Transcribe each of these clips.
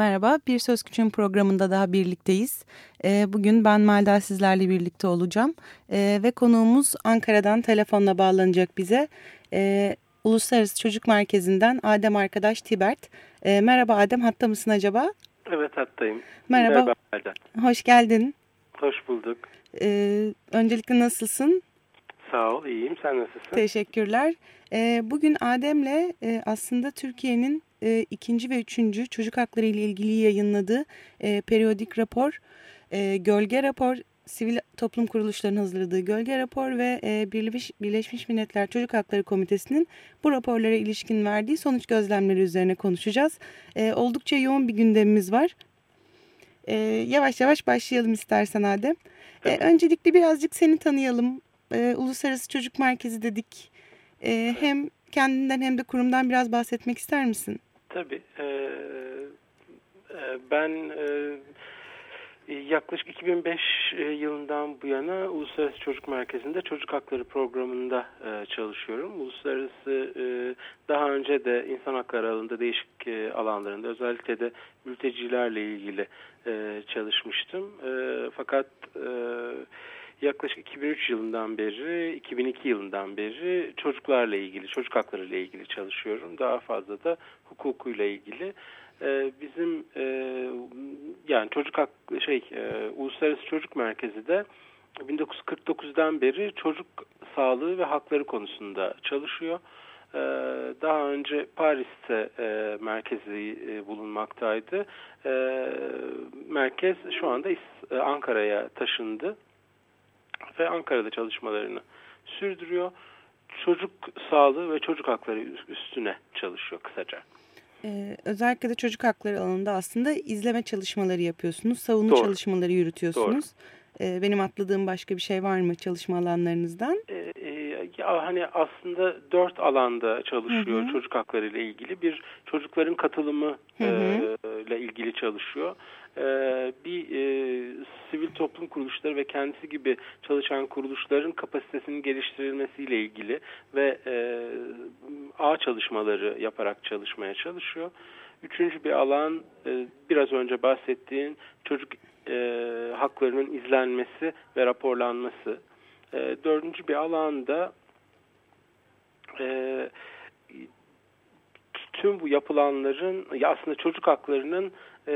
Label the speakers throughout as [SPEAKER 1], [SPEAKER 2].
[SPEAKER 1] Merhaba, Bir Söz Küçüğün programında daha birlikteyiz. Ee, bugün ben Melda sizlerle birlikte olacağım. Ee, ve konuğumuz Ankara'dan telefonla bağlanacak bize. Ee, Uluslararası Çocuk Merkezi'nden Adem arkadaş Tibert. Merhaba Adem, hatta mısın acaba?
[SPEAKER 2] Evet hattayım.
[SPEAKER 1] Merhaba. Merhaba Melda. Hoş geldin.
[SPEAKER 2] Hoş bulduk.
[SPEAKER 1] Öncelikle nasılsın?
[SPEAKER 2] Sağ ol, iyiyim. Sen nasılsın?
[SPEAKER 1] Teşekkürler. Bugün Adem'le e, aslında Türkiye'nin e, ikinci ve üçüncü çocuk hakları ile ilgili yayınladığı e, periyodik rapor, e, gölge rapor, sivil toplum kuruluşlarının hazırladığı gölge rapor ve e, Birleşmiş, Birleşmiş Milletler Çocuk Hakları Komitesi'nin bu raporlara ilişkin verdiği sonuç gözlemleri üzerine konuşacağız. E, oldukça yoğun bir gündemimiz var. E, yavaş yavaş başlayalım istersen Adem. E, öncelikle birazcık seni tanıyalım. E, Uluslararası Çocuk Merkezi dedik. E, hem kendinden hem de kurumdan biraz bahsetmek ister misin?
[SPEAKER 2] Tabii. E, e, ben e, yaklaşık 2005 e, yılından bu yana Uluslararası Çocuk Merkezi'nde Çocuk Hakları Programı'nda çalışıyorum. Uluslararası daha önce de insan hakları alanında değişik alanlarında özellikle de mültecilerle ilgili çalışmıştım. Fakat yaklaşık 2003 yılından beri, 2002 yılından beri çocuklarla ilgili, çocuk hakları ile ilgili çalışıyorum. Daha fazla da hukukuyla ilgili. Ee, bizim e, yani çocuk hak şey e, Uluslararası Çocuk Merkezi de 1949'dan beri çocuk sağlığı ve hakları konusunda çalışıyor. Ee, daha önce Paris'te e, merkezi e, bulunmaktaydı. E, merkez şu anda e, Ankara'ya taşındı ve Ankara'da çalışmalarını sürdürüyor. Çocuk sağlığı ve çocuk hakları üstüne çalışıyor kısaca.
[SPEAKER 1] Ee, özellikle de çocuk hakları alanında aslında izleme çalışmaları yapıyorsunuz, savunma Doğru. çalışmaları yürütüyorsunuz. Doğru. Ee, benim atladığım başka bir şey var mı çalışma alanlarınızdan?
[SPEAKER 2] Ee, e, ya hani aslında dört alanda çalışıyor hı hı. çocuk hakları ile ilgili. Bir çocukların katılımı hı hı. E, ilgili çalışıyor. Ee, bir e, sivil toplum kuruluşları ve kendisi gibi çalışan kuruluşların kapasitesinin geliştirilmesiyle ilgili ve e, ağ çalışmaları yaparak çalışmaya çalışıyor. Üçüncü bir alan e, biraz önce bahsettiğin çocuk haklarının izlenmesi ve raporlanması. dördüncü bir alanda tüm bu yapılanların ya aslında çocuk haklarının e,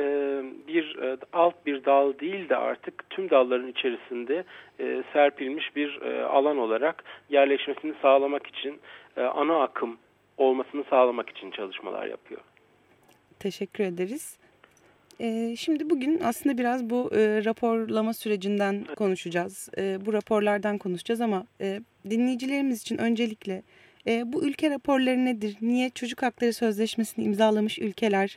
[SPEAKER 2] bir e, alt bir dal değil de artık tüm dalların içerisinde e, serpilmiş bir alan olarak yerleşmesini sağlamak için ana akım olmasını sağlamak için çalışmalar yapıyor.
[SPEAKER 1] Teşekkür ederiz. şimdi bugün aslında biraz bu raporlama sürecinden konuşacağız. bu raporlardan konuşacağız ama dinleyicilerimiz için öncelikle bu ülke raporları nedir? Niye çocuk hakları sözleşmesini imzalamış ülkeler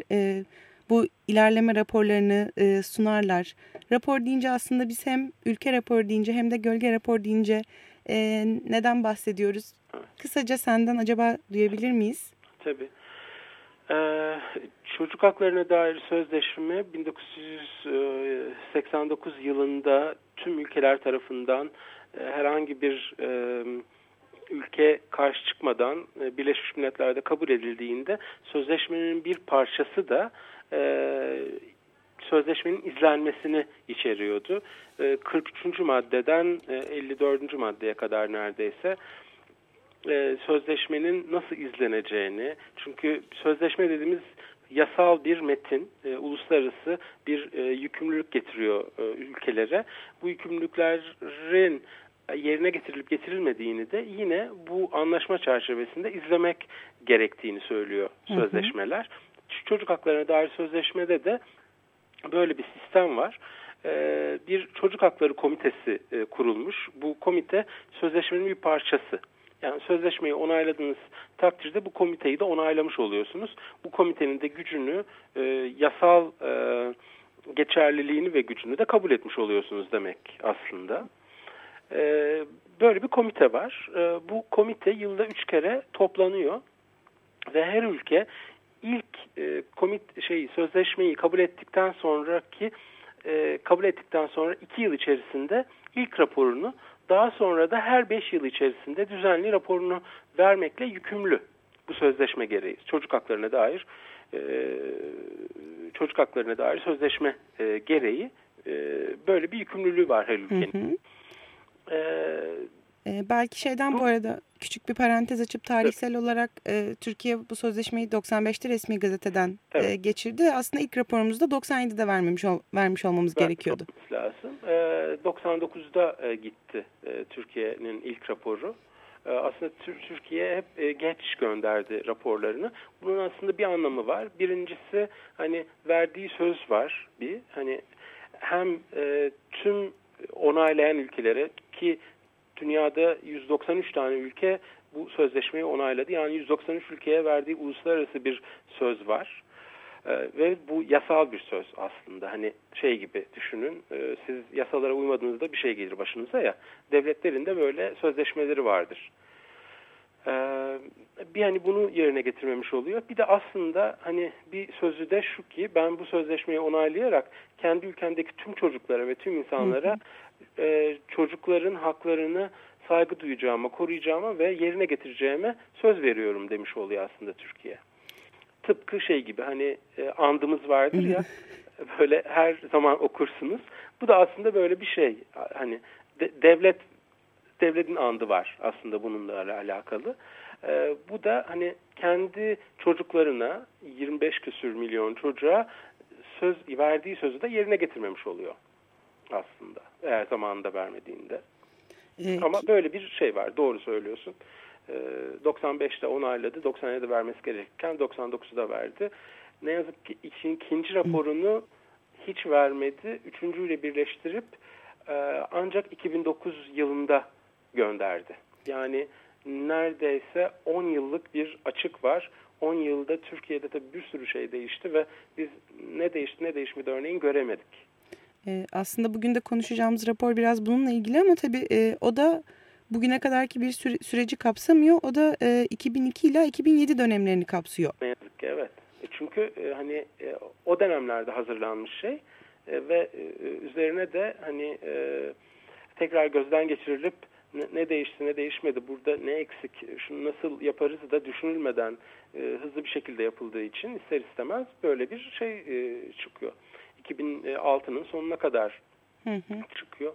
[SPEAKER 1] bu ilerleme raporlarını e, sunarlar. Rapor deyince aslında biz hem ülke raporu deyince hem de gölge rapor deyince e, neden bahsediyoruz? Kısaca senden acaba duyabilir miyiz?
[SPEAKER 2] Tabii. Ee, çocuk haklarına dair sözleşme 1989 yılında tüm ülkeler tarafından e, herhangi bir e, ülke karşı çıkmadan e, Birleşmiş Milletler'de kabul edildiğinde sözleşmenin bir parçası da e, sözleşmenin izlenmesini içeriyordu. E, 43. maddeden e, 54. maddeye kadar neredeyse e, sözleşmenin nasıl izleneceğini çünkü sözleşme dediğimiz yasal bir metin, e, uluslararası bir e, yükümlülük getiriyor e, ülkelere. Bu yükümlülüklerin yerine getirilip getirilmediğini de yine bu anlaşma çerçevesinde izlemek gerektiğini söylüyor sözleşmeler. Hı hı çocuk haklarına dair sözleşmede de böyle bir sistem var. Bir çocuk hakları komitesi kurulmuş. Bu komite sözleşmenin bir parçası. Yani sözleşmeyi onayladığınız takdirde bu komiteyi de onaylamış oluyorsunuz. Bu komitenin de gücünü, e, yasal e, geçerliliğini ve gücünü de kabul etmiş oluyorsunuz demek aslında. E, böyle bir komite var. E, bu komite yılda üç kere toplanıyor ve her ülke ilk e, komit şey sözleşmeyi kabul ettikten sonraki e, kabul ettikten sonra iki yıl içerisinde ilk raporunu daha sonra da her beş yıl içerisinde düzenli raporunu vermekle yükümlü bu sözleşme gereği. Çocuk haklarına dair e, çocuk haklarına dair sözleşme e, gereği e, böyle bir yükümlülüğü var her ülkenin. Hı hı.
[SPEAKER 1] E, belki şeyden bu, arada küçük bir parantez açıp tarihsel evet. olarak e, Türkiye bu sözleşmeyi 95'te resmi gazeteden evet. e, geçirdi. Aslında ilk raporumuzda 97'de vermemiş ol, vermiş olmamız Ver, gerekiyordu.
[SPEAKER 2] Lazım. E, 99'da e, gitti e, Türkiye'nin ilk raporu. E, aslında Türkiye hep e, geç gönderdi raporlarını. Bunun aslında bir anlamı var. Birincisi hani verdiği söz var bir hani hem e, tüm onaylayan ülkelere ki dünyada 193 tane ülke bu sözleşmeyi onayladı. Yani 193 ülkeye verdiği uluslararası bir söz var. Ee, ve bu yasal bir söz aslında. Hani şey gibi düşünün. E, siz yasalara uymadığınızda bir şey gelir başınıza ya. Devletlerin de böyle sözleşmeleri vardır. Bir hani bunu yerine getirmemiş oluyor. Bir de aslında hani bir sözü de şu ki ben bu sözleşmeyi onaylayarak kendi ülkemdeki tüm çocuklara ve tüm insanlara e, çocukların haklarını saygı duyacağıma, koruyacağıma ve yerine getireceğime söz veriyorum demiş oluyor aslında Türkiye. Tıpkı şey gibi hani andımız vardır ya böyle her zaman okursunuz. Bu da aslında böyle bir şey. Hani de, devlet devletin andı var aslında bununla alakalı. E, bu da hani kendi çocuklarına 25 küsür milyon çocuğa söz verdiği sözü de yerine getirmemiş oluyor aslında. Eğer zamanında vermediğinde. Ee, Ama böyle bir şey var. Doğru söylüyorsun. Ee, 95'te onayladı. 97'de vermesi gerekirken 99'da verdi. Ne yazık ki ikinci raporunu hiç vermedi. Üçüncüyle birleştirip e, ancak 2009 yılında gönderdi. Yani neredeyse 10 yıllık bir açık var. 10 yılda Türkiye'de tabii bir sürü şey değişti ve biz ne değişti ne değişmedi örneğin göremedik.
[SPEAKER 1] Ee, aslında bugün de konuşacağımız rapor biraz bununla ilgili ama tabii e, o da bugüne kadarki bir süre, süreci kapsamıyor. O da e, 2002 ile 2007 dönemlerini kapsıyor.
[SPEAKER 2] Ne yazık ki evet. E, çünkü e, hani e, o dönemlerde hazırlanmış şey e, ve e, üzerine de hani e, tekrar gözden geçirilip ne, ne değişti ne değişmedi burada ne eksik şunu nasıl yaparız da düşünülmeden e, hızlı bir şekilde yapıldığı için ister istemez böyle bir şey e, çıkıyor. 2006'nın sonuna kadar hı hı. çıkıyor.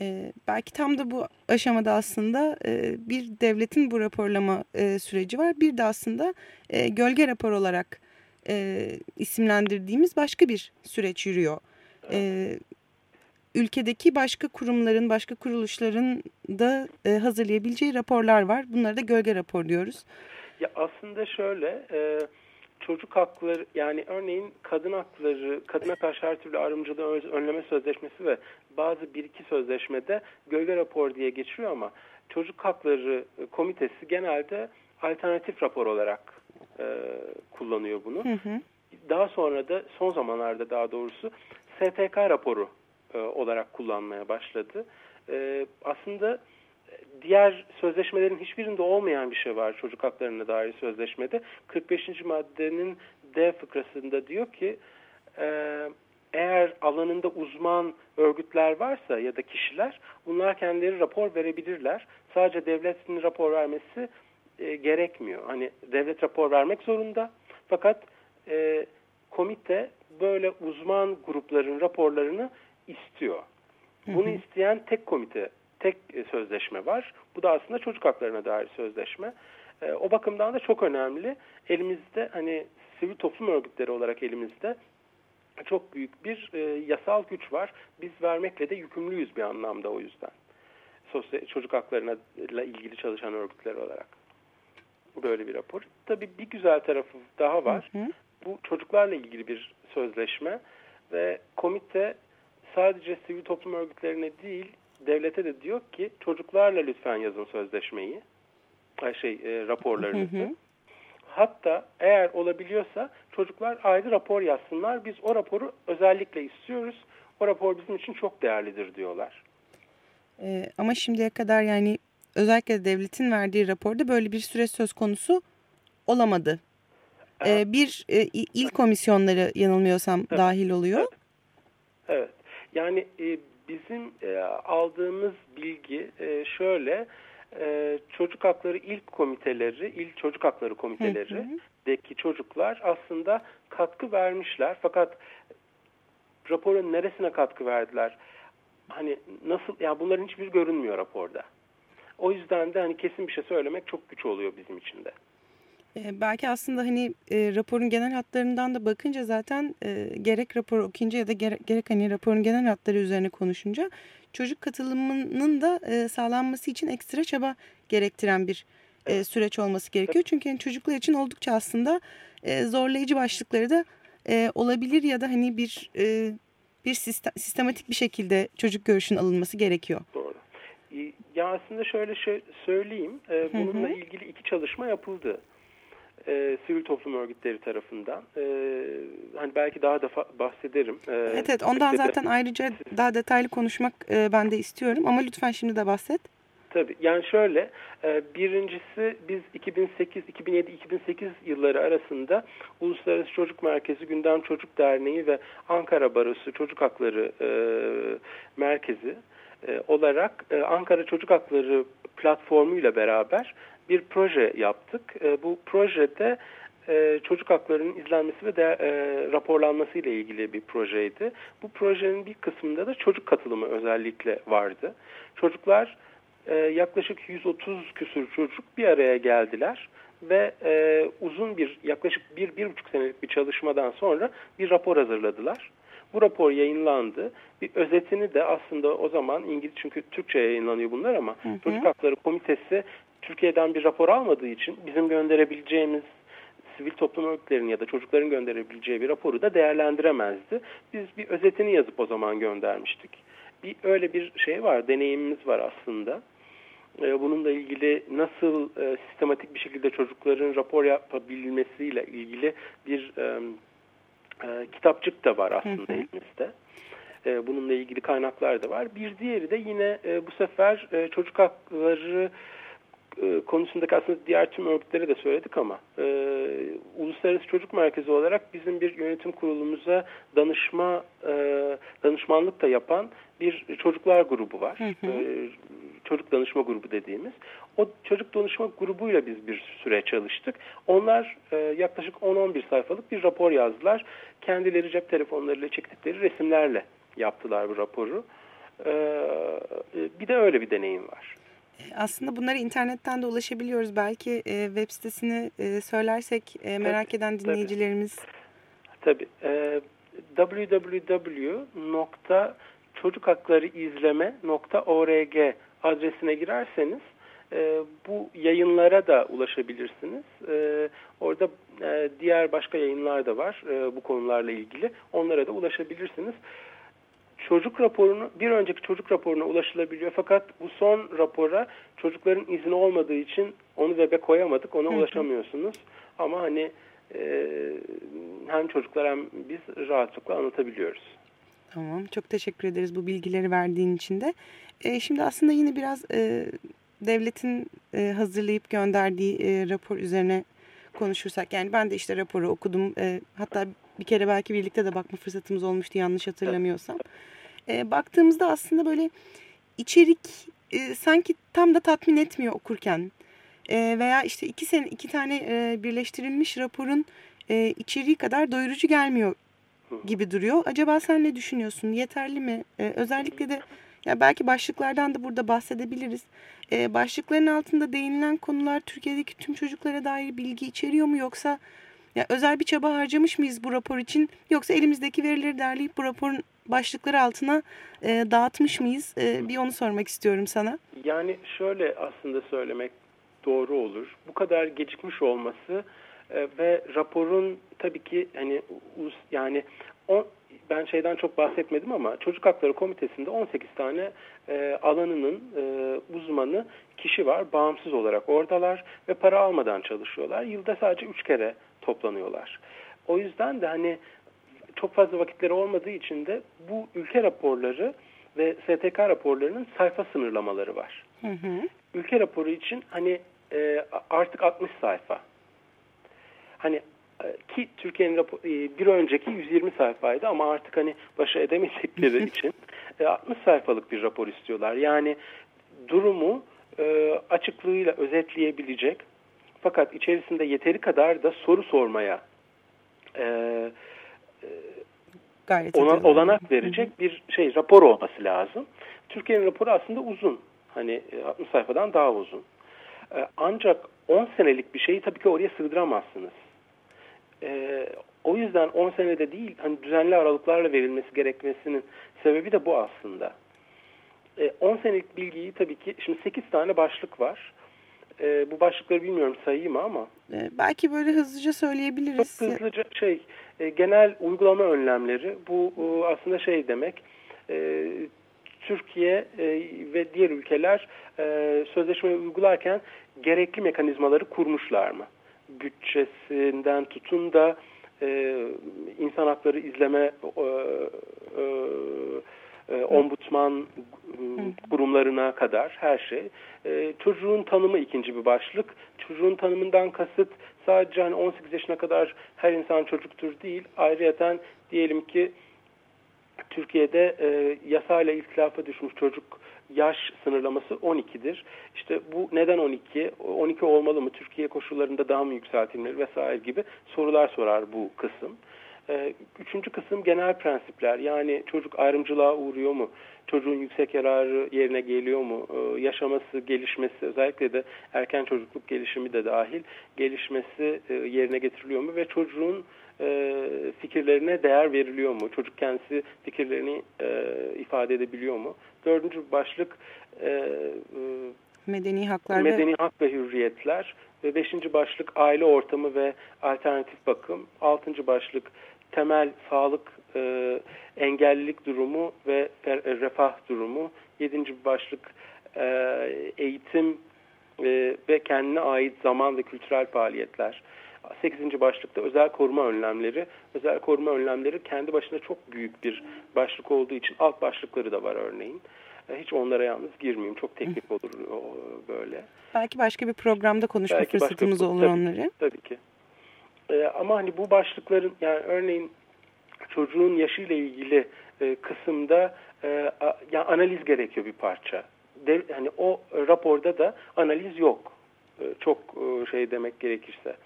[SPEAKER 1] Ee, belki tam da bu aşamada aslında e, bir devletin bu raporlama e, süreci var. Bir de aslında e, gölge rapor olarak e, isimlendirdiğimiz başka bir süreç yürüyor. E, ülkedeki başka kurumların, başka kuruluşların da e, hazırlayabileceği raporlar var. Bunları da gölge rapor diyoruz.
[SPEAKER 2] Ya aslında şöyle... E çocuk hakları yani örneğin kadın hakları, kadına karşı her türlü ayrımcılığı önleme sözleşmesi ve bazı bir iki sözleşmede gölge rapor diye geçiyor ama çocuk hakları komitesi genelde alternatif rapor olarak e, kullanıyor bunu. Hı hı. Daha sonra da son zamanlarda daha doğrusu STK raporu e, olarak kullanmaya başladı. E, aslında diğer sözleşmelerin hiçbirinde olmayan bir şey var çocuk haklarına dair sözleşmede. 45. maddenin D fıkrasında diyor ki e, eğer alanında uzman örgütler varsa ya da kişiler bunlar kendileri rapor verebilirler. Sadece devletin rapor vermesi gerekmiyor. Hani devlet rapor vermek zorunda fakat komite böyle uzman grupların raporlarını istiyor. Bunu isteyen tek komite tek e, sözleşme var. Bu da aslında çocuk haklarına dair sözleşme. E, o bakımdan da çok önemli. Elimizde hani sivil toplum örgütleri olarak elimizde çok büyük bir e, yasal güç var. Biz vermekle de yükümlüyüz bir anlamda o yüzden. Sosyal, çocuk haklarına ilgili çalışan örgütler olarak. Böyle bir rapor. Tabii bir güzel tarafı daha var. Hı hı. Bu çocuklarla ilgili bir sözleşme ve komite sadece sivil toplum örgütlerine değil devlete de diyor ki çocuklarla lütfen yazın sözleşmeyi. Şey e, raporlarınızı. Hı hı. Hatta eğer olabiliyorsa çocuklar ayrı rapor yazsınlar. Biz o raporu özellikle istiyoruz. O rapor bizim için çok değerlidir diyorlar.
[SPEAKER 1] Ee, ama şimdiye kadar yani özellikle devletin verdiği raporda böyle bir süreç söz konusu olamadı. Ee, bir e, il komisyonları yanılmıyorsam evet. dahil oluyor.
[SPEAKER 2] Evet. evet. Yani e, bizim e, aldığımız bilgi e, şöyle e, çocuk hakları ilk komiteleri, il çocuk hakları komiteleri deki çocuklar aslında katkı vermişler. Fakat raporun neresine katkı verdiler? Hani nasıl yani bunların hiçbir görünmüyor raporda. O yüzden de hani kesin bir şey söylemek çok güç oluyor bizim için de.
[SPEAKER 1] Belki aslında hani e, raporun genel hatlarından da bakınca zaten e, gerek rapor okuyunca ya da gerek, gerek hani raporun genel hatları üzerine konuşunca çocuk katılımının da e, sağlanması için ekstra çaba gerektiren bir e, süreç olması gerekiyor. Çünkü yani çocuklar için oldukça aslında e, zorlayıcı başlıkları da e, olabilir ya da hani bir e, bir sistem, sistematik bir şekilde çocuk görüşünün alınması gerekiyor.
[SPEAKER 2] Doğru. Ya aslında şöyle söyleyeyim. Bununla hı hı. ilgili iki çalışma yapıldı e, sivil toplum örgütleri tarafından. E, hani belki daha da bahsederim.
[SPEAKER 1] E, evet evet ondan zaten ayrıca daha detaylı konuşmak e, ben de istiyorum ama lütfen şimdi de bahset.
[SPEAKER 2] Tabii yani şöyle e, birincisi biz 2008, 2007, 2008 yılları arasında Uluslararası Çocuk Merkezi, Gündem Çocuk Derneği ve Ankara Barosu Çocuk Hakları e, Merkezi e, olarak Ankara Çocuk Hakları platformuyla beraber bir proje yaptık. E, bu projede e, çocuk haklarının izlenmesi ve de, e, raporlanması ile ilgili bir projeydi. Bu projenin bir kısmında da çocuk katılımı özellikle vardı. Çocuklar e, yaklaşık 130 küsur çocuk bir araya geldiler ve e, uzun bir yaklaşık bir, bir buçuk senelik bir çalışmadan sonra bir rapor hazırladılar. Bu rapor yayınlandı. Bir özetini de aslında o zaman İngiliz çünkü Türkçe yayınlanıyor bunlar ama hı hı. Çocuk Hakları Komitesi Türkiye'den bir rapor almadığı için bizim gönderebileceğimiz sivil toplum örgütlerinin ya da çocukların gönderebileceği bir raporu da değerlendiremezdi. Biz bir özetini yazıp o zaman göndermiştik. Bir öyle bir şey var, deneyimimiz var aslında. Ee, bununla ilgili nasıl e, sistematik bir şekilde çocukların rapor yapabilmesiyle ilgili bir e, e, kitapçık da var aslında hı hı. elimizde. Bununla ilgili kaynaklar da var. Bir diğeri de yine bu sefer çocuk hakları e, konusundaki aslında diğer tüm örgütlere de söyledik ama e, Uluslararası Çocuk Merkezi olarak bizim bir yönetim kurulumuza danışma e, danışmanlık da yapan bir çocuklar grubu var. Hı hı. E, çocuk danışma grubu dediğimiz. O çocuk danışma grubuyla biz bir süre çalıştık. Onlar e, yaklaşık 10-11 sayfalık bir rapor yazdılar. Kendileri cep telefonlarıyla çektikleri resimlerle yaptılar bu raporu. E, e bir de öyle bir deneyim var.
[SPEAKER 1] Aslında bunları internetten de ulaşabiliyoruz. Belki e, web sitesini e, söylersek e, merak tabii, eden dinleyicilerimiz.
[SPEAKER 2] Tabii. E, www.çocukhaklarıizleme.org adresine girerseniz e, bu yayınlara da ulaşabilirsiniz. E, orada e, diğer başka yayınlar da var e, bu konularla ilgili. Onlara da ulaşabilirsiniz çocuk raporunu bir önceki çocuk raporuna ulaşılabiliyor fakat bu son rapora çocukların izni olmadığı için onu web'e koyamadık ona Hı -hı. ulaşamıyorsunuz ama hani e, hem çocuklar hem biz rahatlıkla anlatabiliyoruz.
[SPEAKER 1] Tamam çok teşekkür ederiz bu bilgileri verdiğin için de. E, şimdi aslında yine biraz e, devletin e, hazırlayıp gönderdiği e, rapor üzerine konuşursak yani ben de işte raporu okudum e, hatta bir kere belki birlikte de bakma fırsatımız olmuştu yanlış hatırlamıyorsam. E, baktığımızda aslında böyle içerik e, sanki tam da tatmin etmiyor okurken. E, veya işte iki sene iki tane e, birleştirilmiş raporun e, içeriği kadar doyurucu gelmiyor gibi duruyor. Acaba sen ne düşünüyorsun? Yeterli mi? E, özellikle de ya belki başlıklardan da burada bahsedebiliriz. E, başlıkların altında değinilen konular Türkiye'deki tüm çocuklara dair bilgi içeriyor mu yoksa ya özel bir çaba harcamış mıyız bu rapor için yoksa elimizdeki verileri derleyip bu raporun başlıkları altına e, dağıtmış mıyız? E, bir onu sormak istiyorum sana.
[SPEAKER 2] Yani şöyle aslında söylemek doğru olur. Bu kadar gecikmiş olması e, ve raporun tabii ki hani yani o, ben şeyden çok bahsetmedim ama Çocuk Hakları Komitesi'nde 18 tane e, alanının e, uzmanı kişi var. Bağımsız olarak oradalar ve para almadan çalışıyorlar. Yılda sadece 3 kere toplanıyorlar. O yüzden de hani çok fazla vakitleri olmadığı için de bu ülke raporları ve STK raporlarının sayfa sınırlamaları var. Hı hı. Ülke raporu için hani e, artık 60 sayfa. Hani e, ki Türkiye'nin e, bir önceki 120 sayfaydı ama artık hani başa edemeyecekleri için 60 e, sayfalık bir rapor istiyorlar. Yani durumu açıklığıyla özetleyebilecek fakat içerisinde yeteri kadar da soru sormaya Gayet ona, olanak verecek bir şey rapor olması lazım. Türkiye'nin raporu aslında uzun. Hani 60 sayfadan daha uzun. Ancak 10 senelik bir şeyi tabii ki oraya sığdıramazsınız. E, o yüzden 10 senede değil hani düzenli aralıklarla verilmesi gerekmesinin sebebi de bu aslında. E, 10 senelik bilgiyi tabii ki şimdi 8 tane başlık var. E, bu başlıkları bilmiyorum sayayım ama.
[SPEAKER 1] E, belki böyle hızlıca söyleyebiliriz.
[SPEAKER 2] Çok hızlıca şey e, genel uygulama önlemleri bu e, aslında şey demek. E, Türkiye e, ve diğer ülkeler e, sözleşmeyi uygularken gerekli mekanizmaları kurmuşlar mı? bütçesinden tutun da e, insan hakları izleme e, e, e, ombudsman kurumlarına kadar her şey. E, çocuğun tanımı ikinci bir başlık. Çocuğun tanımından kasıt sadece hani 18 yaşına kadar her insan çocuktur değil. Ayrıyeten diyelim ki Türkiye'de e, yasayla iltilafa düşmüş çocuk yaş sınırlaması 12'dir. İşte bu neden 12? 12 olmalı mı? Türkiye koşullarında daha mı yükseltilmeli vesaire gibi sorular sorar bu kısım. Ee, üçüncü kısım genel prensipler. Yani çocuk ayrımcılığa uğruyor mu? Çocuğun yüksek yararı yerine geliyor mu? Ee, yaşaması, gelişmesi, özellikle de erken çocukluk gelişimi de dahil gelişmesi e, yerine getiriliyor mu? Ve çocuğun e, fikirlerine değer veriliyor mu? Çocuk kendisi fikirlerini e, ifade edebiliyor mu? Dördüncü başlık
[SPEAKER 1] medeni haklar
[SPEAKER 2] medeni ve... hak ve hürriyetler. Ve beşinci başlık aile ortamı ve alternatif bakım. Altıncı başlık temel sağlık, e, engellilik durumu ve refah durumu. Yedinci başlık e, eğitim e, ve kendine ait zaman ve kültürel faaliyetler. Sekizinci başlıkta özel koruma önlemleri. Özel koruma önlemleri kendi başına çok büyük bir başlık olduğu için alt başlıkları da var örneğin. E, hiç onlara yalnız girmeyeyim. Çok teknik olur böyle.
[SPEAKER 1] Belki başka bir programda konuşma Belki fırsatımız başka, olur tabii, onları.
[SPEAKER 2] Tabii ki. Ee, ama hani bu başlıkların yani örneğin çocuğun yaşıyla ilgili e, kısımda e, a, yani analiz gerekiyor bir parça. De, hani o raporda da analiz yok. E, çok e, şey demek gerekirse.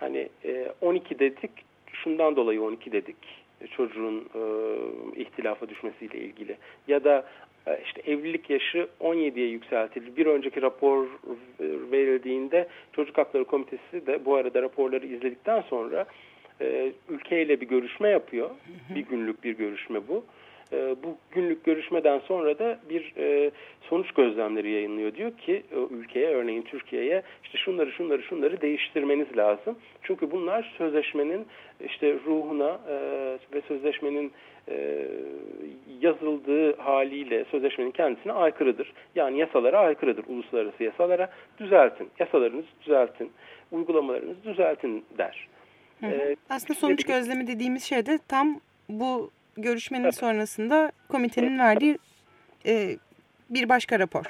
[SPEAKER 2] Hani e, 12 dedik. Şundan dolayı 12 dedik çocuğun e, ihtilafa düşmesiyle ilgili. Ya da e, işte evlilik yaşı 17'ye yükseltildi. Bir önceki rapor verildiğinde Çocuk Hakları Komitesi de bu arada raporları izledikten sonra e, ülkeyle bir görüşme yapıyor. Bir günlük bir görüşme bu. E, bu günlük görüşmeden sonra da bir e, sonuç gözlemleri yayınlıyor. Diyor ki e, ülkeye örneğin Türkiye'ye işte şunları şunları şunları değiştirmeniz lazım. Çünkü bunlar sözleşmenin işte ruhuna e, ve sözleşmenin e, yazıldığı haliyle sözleşmenin kendisine aykırıdır. Yani yasalara aykırıdır. Uluslararası yasalara düzeltin. Yasalarınızı düzeltin. Uygulamalarınızı düzeltin der.
[SPEAKER 1] Hı hı. Ee, Aslında sonuç gözlemi dediğimiz şey de tam bu görüşmenin evet. sonrasında komitenin verdiği e, bir başka rapor.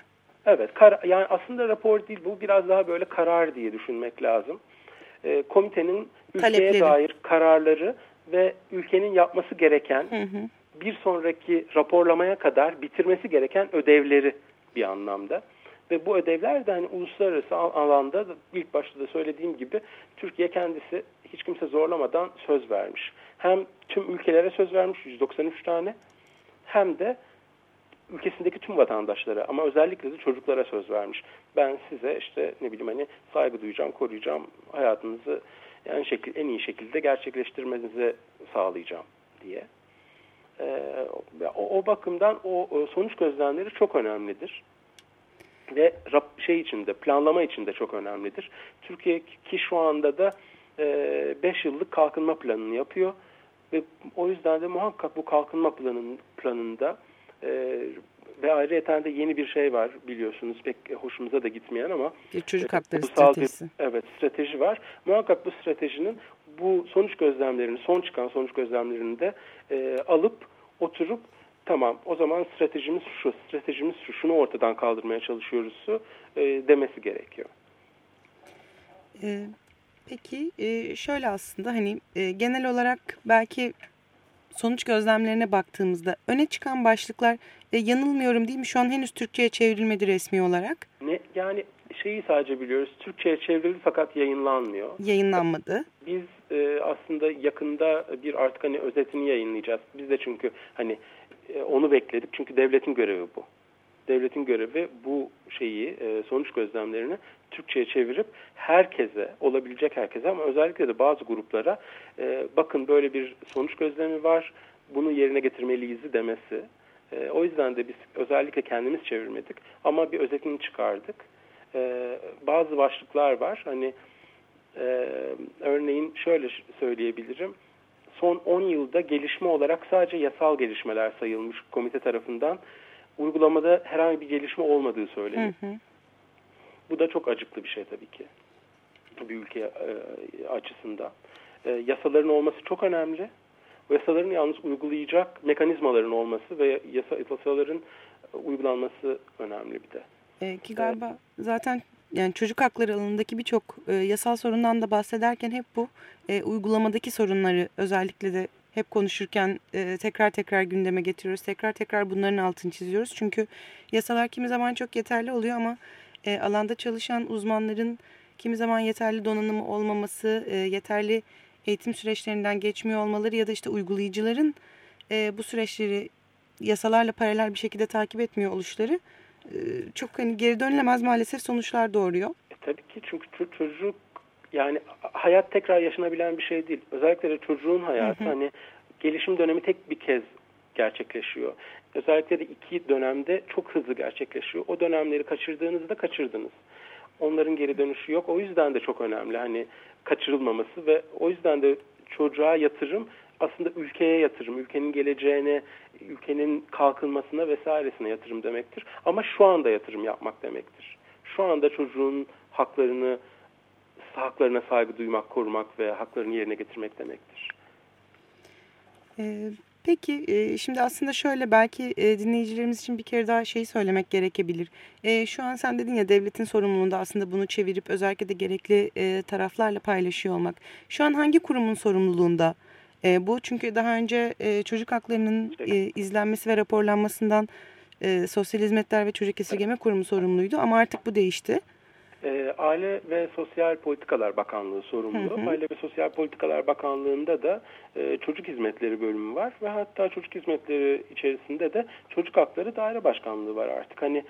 [SPEAKER 2] Evet, kar, yani aslında rapor değil bu biraz daha böyle karar diye düşünmek lazım. E, komitenin ülkeye Talepleri. dair kararları ve ülkenin yapması gereken hı hı. bir sonraki raporlamaya kadar bitirmesi gereken ödevleri bir anlamda. Ve bu ödevler de hani uluslararası alanda ilk başta da söylediğim gibi Türkiye kendisi hiç kimse zorlamadan söz vermiş. Hem tüm ülkelere söz vermiş 193 tane hem de ülkesindeki tüm vatandaşlara ama özellikle de çocuklara söz vermiş. Ben size işte ne bileyim hani saygı duyacağım, koruyacağım, hayatınızı en şekil en iyi şekilde gerçekleştirmenizi sağlayacağım diye. Ee, o, o bakımdan o, o sonuç gözlemleri çok önemlidir ve şey içinde planlama içinde çok önemlidir. Türkiye ki şu anda da 5 e, yıllık kalkınma planını yapıyor. ve o yüzden de muhakkak bu kalkınma planın, planında e, ve ayrıca de yeni bir şey var biliyorsunuz pek hoşumuza da gitmeyen ama
[SPEAKER 1] bir çocuk hakları
[SPEAKER 2] stratejisi. Bir, evet strateji var. Muhakkak bu stratejinin bu sonuç gözlemlerini, son çıkan sonuç gözlemlerini de e, alıp oturup tamam o zaman stratejimiz şu, stratejimiz şu, şunu ortadan kaldırmaya çalışıyoruz e, demesi gerekiyor.
[SPEAKER 1] E, peki e, şöyle aslında hani e, genel olarak belki sonuç gözlemlerine baktığımızda öne çıkan başlıklar e, yanılmıyorum değil mi? Şu an henüz Türkçe'ye çevrilmedi resmi olarak.
[SPEAKER 2] Ne yani şeyi sadece biliyoruz. Türkçe'ye çevrildi fakat yayınlanmıyor.
[SPEAKER 1] Yayınlanmadı.
[SPEAKER 2] Biz e, aslında yakında bir artık hani özetini yayınlayacağız. Biz de çünkü hani e, onu bekledik. Çünkü devletin görevi bu. Devletin görevi bu şeyi e, sonuç gözlemlerini Türkçe'ye çevirip herkese, olabilecek herkese ama özellikle de bazı gruplara e, bakın böyle bir sonuç gözlemi var, bunu yerine getirmeliyiz demesi. E, o yüzden de biz özellikle kendimiz çevirmedik ama bir özetini çıkardık. Bazı başlıklar var. Hani örneğin şöyle söyleyebilirim. Son 10 yılda gelişme olarak sadece yasal gelişmeler sayılmış komite tarafından. Uygulamada herhangi bir gelişme olmadığı söyleniyor. Hı hı. Bu da çok acıklı bir şey tabii ki bir ülke e, açısından. E, yasaların olması çok önemli. O yasaların yalnız uygulayacak mekanizmaların olması ve yasa, yasaların uygulanması önemli bir de.
[SPEAKER 1] E, ki galiba evet. zaten yani çocuk hakları alanındaki birçok e, yasal sorundan da bahsederken hep bu e, uygulamadaki sorunları özellikle de hep konuşurken e, tekrar tekrar gündeme getiriyoruz. Tekrar tekrar bunların altını çiziyoruz. Çünkü yasalar kimi zaman çok yeterli oluyor ama e, alanda çalışan uzmanların kimi zaman yeterli donanımı olmaması, e, yeterli eğitim süreçlerinden geçmiyor olmaları ya da işte uygulayıcıların e, bu süreçleri yasalarla paralel bir şekilde takip etmiyor oluşları e, çok hani geri dönülemez maalesef sonuçlar doğuruyor.
[SPEAKER 2] E, tabii ki çünkü çocuk yani hayat tekrar yaşanabilen bir şey değil. Özellikle de çocuğun hayatı hı hı. hani gelişim dönemi tek bir kez gerçekleşiyor. Özellikle de iki dönemde çok hızlı gerçekleşiyor. O dönemleri kaçırdığınızda kaçırdınız. Onların geri dönüşü yok. O yüzden de çok önemli hani kaçırılmaması ve o yüzden de çocuğa yatırım aslında ülkeye yatırım, ülkenin geleceğine, ülkenin kalkınmasına vesairesine yatırım demektir. Ama şu anda yatırım yapmak demektir. Şu anda çocuğun haklarını haklarına saygı duymak, korumak ve haklarını yerine getirmek demektir.
[SPEAKER 1] Ee, Peki e, şimdi aslında şöyle belki e, dinleyicilerimiz için bir kere daha şeyi söylemek gerekebilir. E, şu an sen dedin ya devletin sorumluluğunda aslında bunu çevirip özellikle de gerekli taraflarla paylaşıyor olmak. Şu an hangi kurumun sorumluluğunda bu? Çünkü daha önce çocuk haklarının izlenmesi ve raporlanmasından Sosyal Hizmetler ve Çocuk Esirgeme Kurumu sorumluydu ama artık bu değişti.
[SPEAKER 2] E, Aile ve Sosyal Politikalar Bakanlığı sorumlu. Hı hı. Aile ve Sosyal Politikalar Bakanlığı'nda da e, çocuk hizmetleri bölümü var ve hatta çocuk hizmetleri içerisinde de çocuk hakları daire başkanlığı var artık. Hani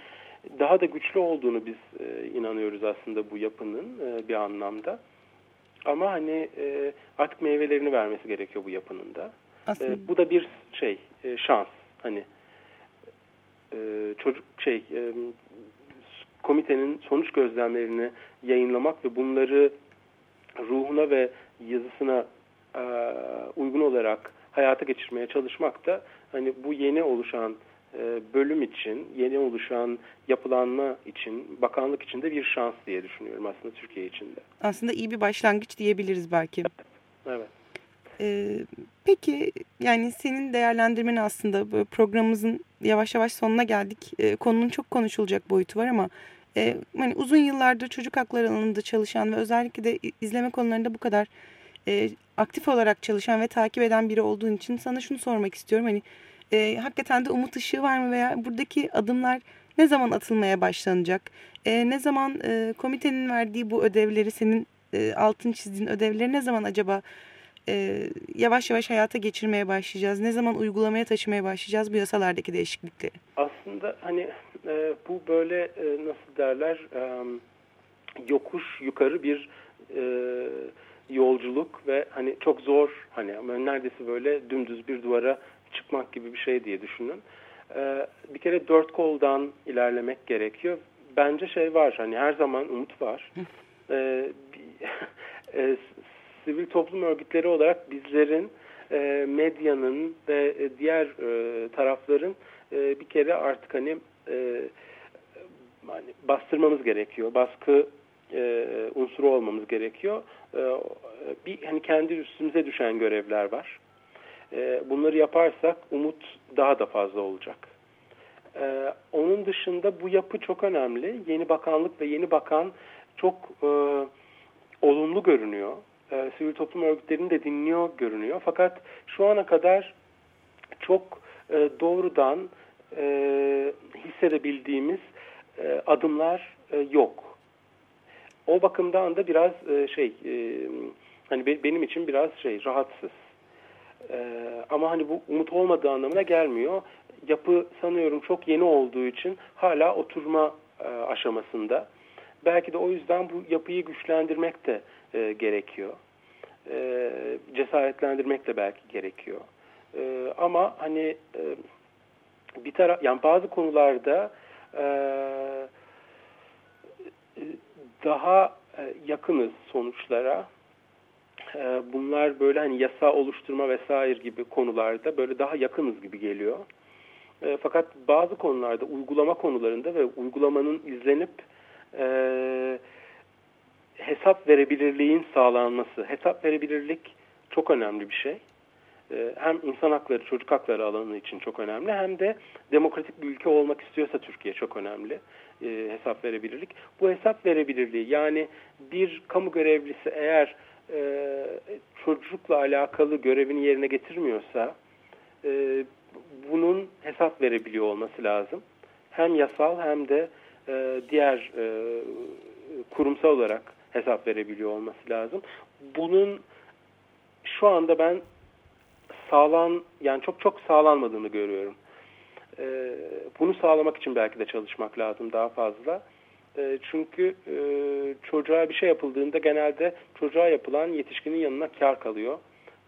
[SPEAKER 2] daha da güçlü olduğunu biz e, inanıyoruz aslında bu yapının e, bir anlamda. Ama hani e, artık meyvelerini vermesi gerekiyor bu yapının da. E, bu da bir şey, e, şans. Hani e, çocuk şey e, komitenin sonuç gözlemlerini yayınlamak ve bunları ruhuna ve yazısına e, uygun olarak hayata geçirmeye çalışmak da hani bu yeni oluşan e, bölüm için, yeni oluşan yapılanma için, bakanlık için de bir şans diye düşünüyorum aslında Türkiye için de.
[SPEAKER 1] Aslında iyi bir başlangıç diyebiliriz belki.
[SPEAKER 2] Evet.
[SPEAKER 1] Ee, peki yani senin değerlendirmen aslında programımızın yavaş yavaş sonuna geldik. Ee, konunun çok konuşulacak boyutu var ama e, hani uzun yıllardır çocuk hakları alanında çalışan ve özellikle de izleme konularında bu kadar e, aktif olarak çalışan ve takip eden biri olduğun için sana şunu sormak istiyorum. Hani e, hakikaten de umut ışığı var mı veya buradaki adımlar ne zaman atılmaya başlanacak? E, ne zaman e, komitenin verdiği bu ödevleri senin e, altın çizdiğin ödevleri ne zaman acaba e, yavaş yavaş hayata geçirmeye başlayacağız? Ne zaman uygulamaya taşımaya başlayacağız bu yasalardaki değişiklikleri?
[SPEAKER 2] Aslında hani e, bu böyle e, nasıl derler e, yokuş yukarı bir e, yolculuk ve hani çok zor hani neredeyse böyle dümdüz bir duvara çıkmak gibi bir şey diye düşünün. E, bir kere dört koldan ilerlemek gerekiyor. Bence şey var hani her zaman umut var. e, e, sivil toplum örgütleri olarak bizlerin e, medyanın ve e, diğer e, tarafların e, bir kere artık hani e, hani bastırmamız gerekiyor. Baskı e, unsuru olmamız gerekiyor. E, bir hani kendi üstümüze düşen görevler var. E, bunları yaparsak umut daha da fazla olacak. E, onun dışında bu yapı çok önemli. Yeni bakanlık ve yeni bakan çok e, olumlu görünüyor. E, sivil toplum örgütlerini de dinliyor görünüyor. Fakat şu ana kadar çok e, doğrudan e, hissedebildiğimiz e, adımlar e, yok. O bakımdan da biraz e, şey e, hani be, benim için biraz şey rahatsız. E, ama hani bu umut olmadığı anlamına gelmiyor. Yapı sanıyorum çok yeni olduğu için hala oturma e, aşamasında. Belki de o yüzden bu yapıyı güçlendirmek de e, gerekiyor. E, cesaretlendirmek de belki gerekiyor. E, ama hani e, bir taraf yani bazı konularda e, daha e, yakınız sonuçlara. E, bunlar böyle hani yasa oluşturma vesaire gibi konularda böyle daha yakınız gibi geliyor. E, fakat bazı konularda uygulama konularında ve uygulamanın izlenip e, hesap verebilirliğin sağlanması. Hesap verebilirlik çok önemli bir şey. E, hem insan hakları, çocuk hakları alanı için çok önemli hem de demokratik bir ülke olmak istiyorsa Türkiye çok önemli e, hesap verebilirlik. Bu hesap verebilirliği yani bir kamu görevlisi eğer e, çocukla alakalı görevini yerine getirmiyorsa e, bunun hesap verebiliyor olması lazım. Hem yasal hem de e, diğer kurumsal olarak hesap verebiliyor olması lazım. Bunun şu anda ben sağlan yani çok çok sağlanmadığını görüyorum. E, bunu sağlamak için belki de çalışmak lazım daha fazla. E, çünkü e, çocuğa bir şey yapıldığında genelde çocuğa yapılan yetişkinin yanına kar kalıyor.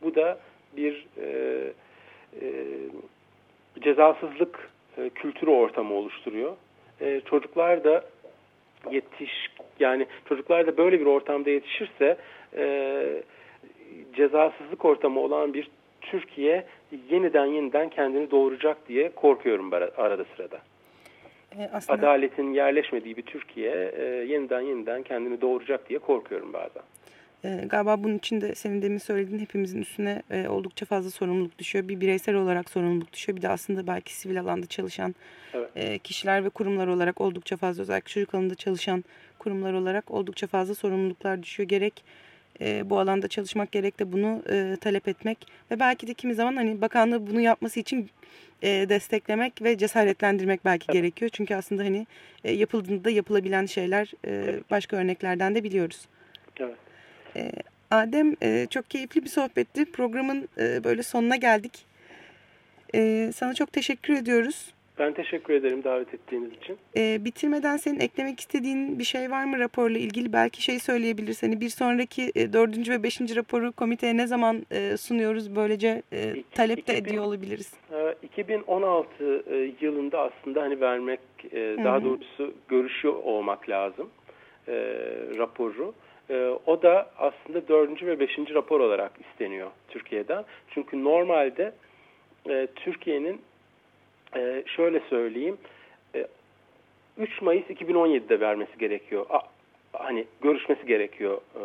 [SPEAKER 2] Bu da bir e, e, cezasızlık e, kültürü ortamı oluşturuyor. E, çocuklar da yetiş yani çocuklar da böyle bir ortamda yetişirse e, cezasızlık ortamı olan bir Türkiye yeniden yeniden kendini doğuracak diye korkuyorum arada sırada. E, aslında... Adaletin yerleşmediği bir Türkiye e, yeniden yeniden kendini doğuracak diye korkuyorum bazen.
[SPEAKER 1] E, galiba bunun için de senin demin söylediğin hepimizin üstüne e, oldukça fazla sorumluluk düşüyor. Bir bireysel olarak sorumluluk düşüyor. Bir de aslında belki sivil alanda çalışan evet. e, kişiler ve kurumlar olarak oldukça fazla özellikle çocuk alanında çalışan kurumlar olarak oldukça fazla sorumluluklar düşüyor. Gerek e, bu alanda çalışmak gerek de bunu e, talep etmek ve belki de kimi zaman hani bakanlığı bunu yapması için e, desteklemek ve cesaretlendirmek belki evet. gerekiyor. Çünkü aslında hani e, yapıldığında yapılabilen şeyler e, evet. başka örneklerden de biliyoruz.
[SPEAKER 2] Evet.
[SPEAKER 1] E, Adem e, çok keyifli bir sohbetti. Programın e, böyle sonuna geldik. E, sana çok teşekkür ediyoruz.
[SPEAKER 2] Ben teşekkür ederim davet ettiğiniz için.
[SPEAKER 1] E, bitirmeden senin eklemek istediğin bir şey var mı raporla ilgili? Belki şey söyleyebiliriz. Hani bir sonraki e, dördüncü ve beşinci raporu komiteye ne zaman e, sunuyoruz? Böylece e, talep de 2000, ediyor olabiliriz.
[SPEAKER 2] E, 2016 e, yılında aslında hani vermek, e, daha doğrusu görüşüyor olmak lazım e, raporu. E, o da aslında dördüncü ve beşinci rapor olarak isteniyor Türkiye'den. Çünkü normalde e, Türkiye'nin e, şöyle söyleyeyim. E, 3 Mayıs 2017'de vermesi gerekiyor. A, hani görüşmesi gerekiyor e,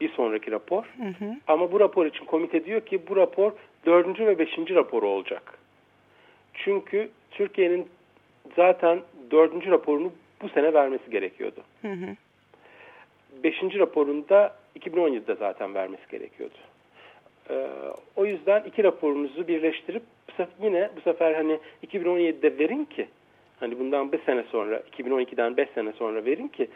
[SPEAKER 2] bir sonraki rapor. Hı hı. Ama bu rapor için komite diyor ki bu rapor dördüncü ve beşinci raporu olacak. Çünkü Türkiye'nin zaten dördüncü raporunu bu sene vermesi gerekiyordu. Hı hı. Beşinci raporunda 2017'de zaten vermesi gerekiyordu. Ee, o yüzden iki raporunuzu birleştirip bu sefer, yine bu sefer hani 2017'de verin ki hani bundan bir sene sonra 2012'den 5 sene sonra verin ki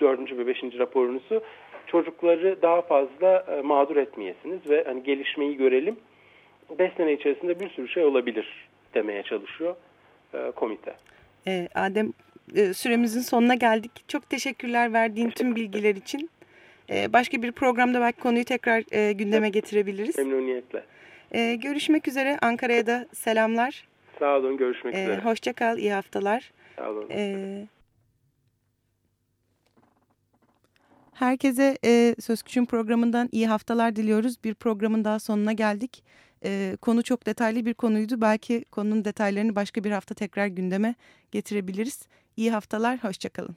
[SPEAKER 2] dördüncü ve beşinci raporunuzu çocukları daha fazla e, mağdur etmeyesiniz ve hani gelişmeyi görelim. 5 sene içerisinde bir sürü şey olabilir demeye çalışıyor e, komite.
[SPEAKER 1] E, Adem e, süremizin sonuna geldik. Çok teşekkürler verdiğin tüm bilgiler için. Ee, başka bir programda belki konuyu tekrar e, gündeme getirebiliriz.
[SPEAKER 2] Memnuniyetle.
[SPEAKER 1] Ee, görüşmek üzere. Ankara'ya da selamlar.
[SPEAKER 2] Sağ olun. Görüşmek ee, üzere.
[SPEAKER 1] Hoşça kal. İyi haftalar.
[SPEAKER 2] Sağ olun.
[SPEAKER 1] Herkese e, Söz Küçüğün programından iyi haftalar diliyoruz. Bir programın daha sonuna geldik. E, konu çok detaylı bir konuydu. Belki konunun detaylarını başka bir hafta tekrar gündeme getirebiliriz. İyi haftalar, hoşçakalın.